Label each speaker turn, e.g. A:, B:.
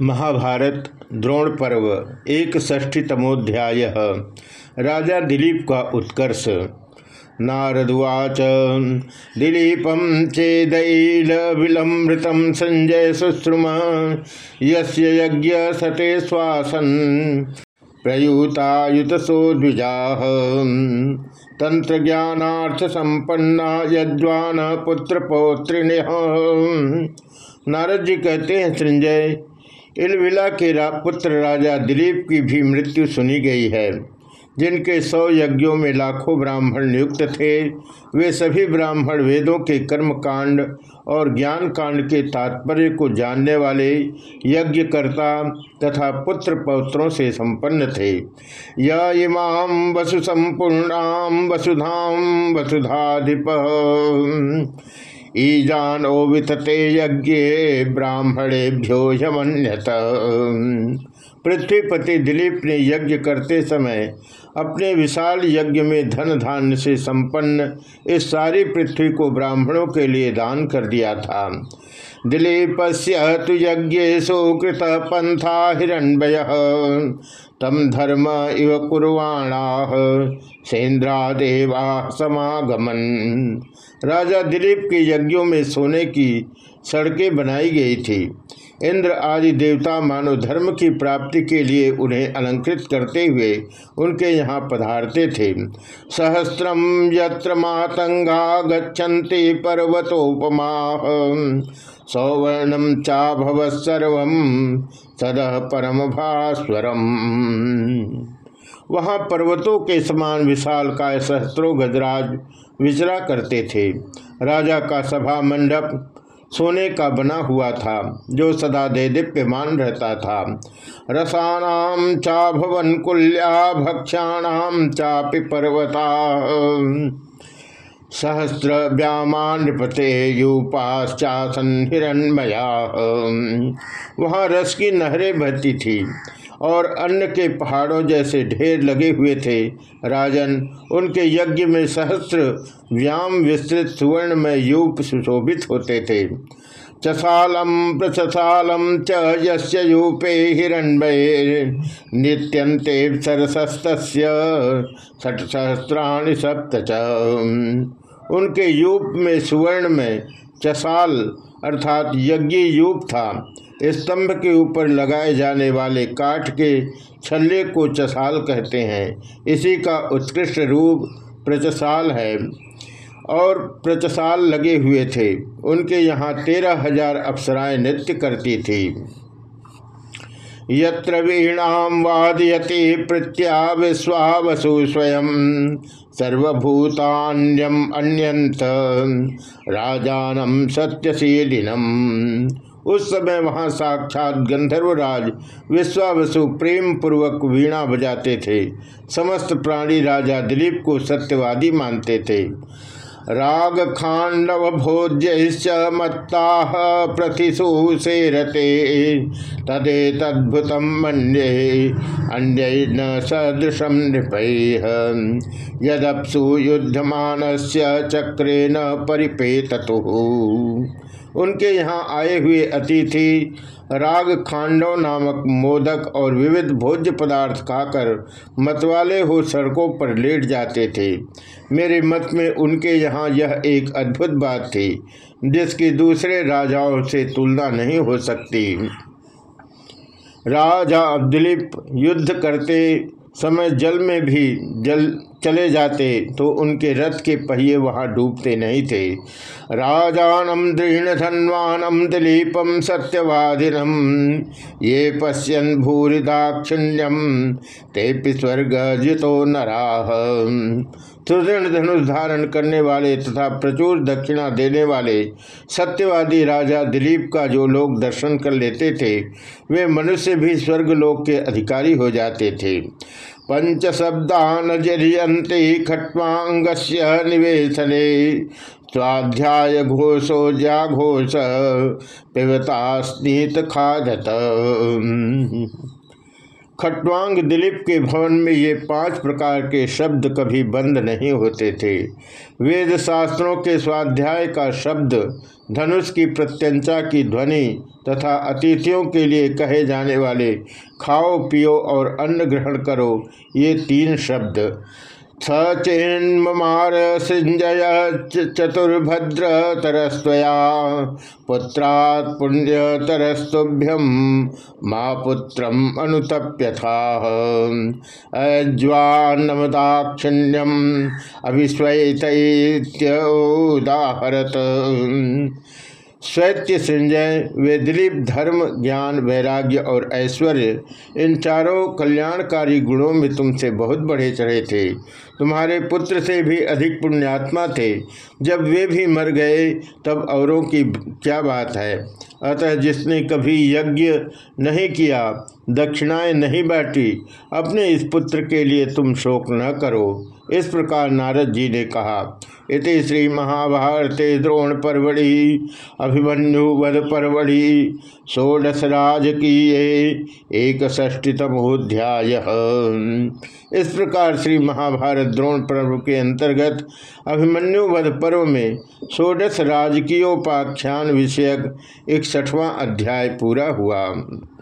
A: महाभारत, द्रोण पर्व एक षष्ठीतमोध्याय राजा दिलीप का उत्कर्ष। नारदुवाच चेदल विलमृत संजय शुश्रुम यस्य यज्ञ सते श्वासन प्रयुतायुत सोद्विजा तंत्र ज्ञानार्थ संपन्ना यद्वान पुत्र पौत्रिण नारद जी कहते हैं, संजय इलविला के रा, पुत्र राजा दिलीप की भी मृत्यु सुनी गई है। जिनके सौ यज्ञों में लाखों ब्राह्मण नियुक्त थे वे सभी ब्राह्मण वेदों के कर्म कांड और ज्ञान कांड के तात्पर्य को जानने वाले यज्ञकर्ता तथा पुत्र पौत्रों से संपन्न थे। यमाम वसु संपूर्णाम वसुधाम वसुधाधिप। ईजानो वितते यज्ञ ब्राह्मणे भ्यो यमन्यत। पृथ्वीपति दिलीप ने यज्ञ करते समय अपने विशाल यज्ञ में धन धान्य से संपन्न इस सारी पृथ्वी को ब्राह्मणों के लिए दान कर दिया था। दिलीप से तो यज्ञ पंथा हिण्य तम धर्म इव कुर्वाणा। सेन्द्रा देवा समागमन। राजा दिलीप के यज्ञों में सोने की सड़कें बनाई गई थी। इंद्र आदि देवता मानव धर्म की प्राप्ति के लिए उन्हें अलंकृत करते हुए उनके यहाँ पधारते थे। सहस्रम यत्र मातंगा गच्छन्ति पर्वतोपमा सौवर्णम चा भवत्सर्व सद परम भास्वरम वहाँ पर्वतों के समान विशाल काय सहस्त्रों गजराज विचरा करते थे। राजा का सभा मंडप सोने का बना हुआ था, जो सदा दे दिव्यमान रहता था। रसानाम चा भवन कुल्या भक्षाणाम चापि पर्वता। सहस्र व्यामानपते यूपाश्चासन हिरणमया। वहाँ रस की नहरें बहती थी। और अन्न के पहाड़ों जैसे ढेर लगे हुए थे। राजन, उनके यज्ञ में सहस्र व्याम विस्तृत सुवर्ण में यूप सुशोभित होते थे। चसालम प्रचसालम च यस्य यूपे हिरण्मये नित्यंते सरसस्त षट सहस्राणि सप्त उनके यूप में सुवर्ण में चसाल अर्थात यज्ञ यूप था। स्तंभ के ऊपर लगाए जाने वाले काठ के छल्ले को चसाल कहते हैं। इसी का उत्कृष्ट रूप प्रचसाल है और प्रचसाल लगे हुए थे। उनके यहाँ तेरह हज़ार अप्सराएँ नृत्य करती थी। यत्र वीणाम वादयति प्रत्या विश्वावसु स्वयं सर्वभूतान्यम अन्यंत राजानम सत्यशीलिनम। उस समय वहाँ साक्षात गंधर्वराज विश्वावसु प्रेम पूर्वक वीणा बजाते थे। समस्त प्राणी राजा दिलीप को सत्यवादी मानते थे। राग खांडव भोज्य मत्ता प्रतिशु सेरते तदे तद्भुत मन्ये, अन्य न सदृशम नृप। यदपसु युद्धमान चक्रे न परिपेतु उनके यहाँ आए हुए अतिथि राग खांडव नामक मोदक और विविध भोज्य पदार्थ खाकर मतवाले हो सड़कों पर लेट जाते थे। मेरे मत में उनके यहाँ यह एक अद्भुत बात थी, जिसकी दूसरे राजाओं से तुलना नहीं हो सकती। राजा दिलीप युद्ध करते समय जल में भी जल चले जाते तो उनके रथ के पहिए वहाँ डूबते नहीं थे। राजानम दृढ़ धनवानम दिलीपम सत्यवादिनम, ये पश्यन भूरि दाक्षिण्यम ते स्वर्ग जितो नराह सुदृढ़ धनुष धारण करने वाले तथा प्रचुर दक्षिणा देने वाले सत्यवादी राजा दिलीप का जो लोग दर्शन कर लेते थे, वे मनुष्य भी स्वर्ग स्वर्गलोक के अधिकारी हो जाते थे। पंच शब्दान जरियंते खट्वांग निवेशने स्वाध्याय घोषो जाघोष पिबता स्नीत खादत। खटवांग दिलीप के भवन में ये पाँच प्रकार के शब्द कभी बंद नहीं होते थे। वेद शास्त्रों के स्वाध्याय का शब्द, धनुष की प्रत्यंचा की ध्वनि तथा अतिथियों के लिए कहे जाने वाले खाओ, पियो और अन्न ग्रहण करो, ये तीन शब्द। सचिन्मार सृंजय चतुर्भद्र तरस्वया पुत्रात् पुण्य तरस्तुभ्यम माँ पुत्रम अनुतप्यथा। अज्वान्नमदाक्षिण्यम अभिस्वैतोदाहरत स्वैत्य संजय वे दिलीप धर्म, ज्ञान, वैराग्य और ऐश्वर्य, इन चारों कल्याणकारी गुणों में तुमसे बहुत बढ़े चढ़े थे। तुम्हारे पुत्र से भी अधिक पुण्यात्मा थे। जब वे भी मर गए, तब औरों की क्या बात है? अतः जिसने कभी यज्ञ नहीं किया, दक्षिणाएँ नहीं बांटी, अपने इस पुत्र के लिए तुम शोक न करो। इस प्रकार नारद जी ने कहा इति श्री महाभारते द्रोण परवड़ी अभिमन्यु वध परवड़ी षोडश राजकीय एक षष्टितमोध्याय इस प्रकार श्री महाभारत द्रोण पर्व के अंतर्गत अभिमन्यु वध पर्व में षोडश राजकीयोपाख्यान विषयक इकसठवां अध्याय पूरा हुआ।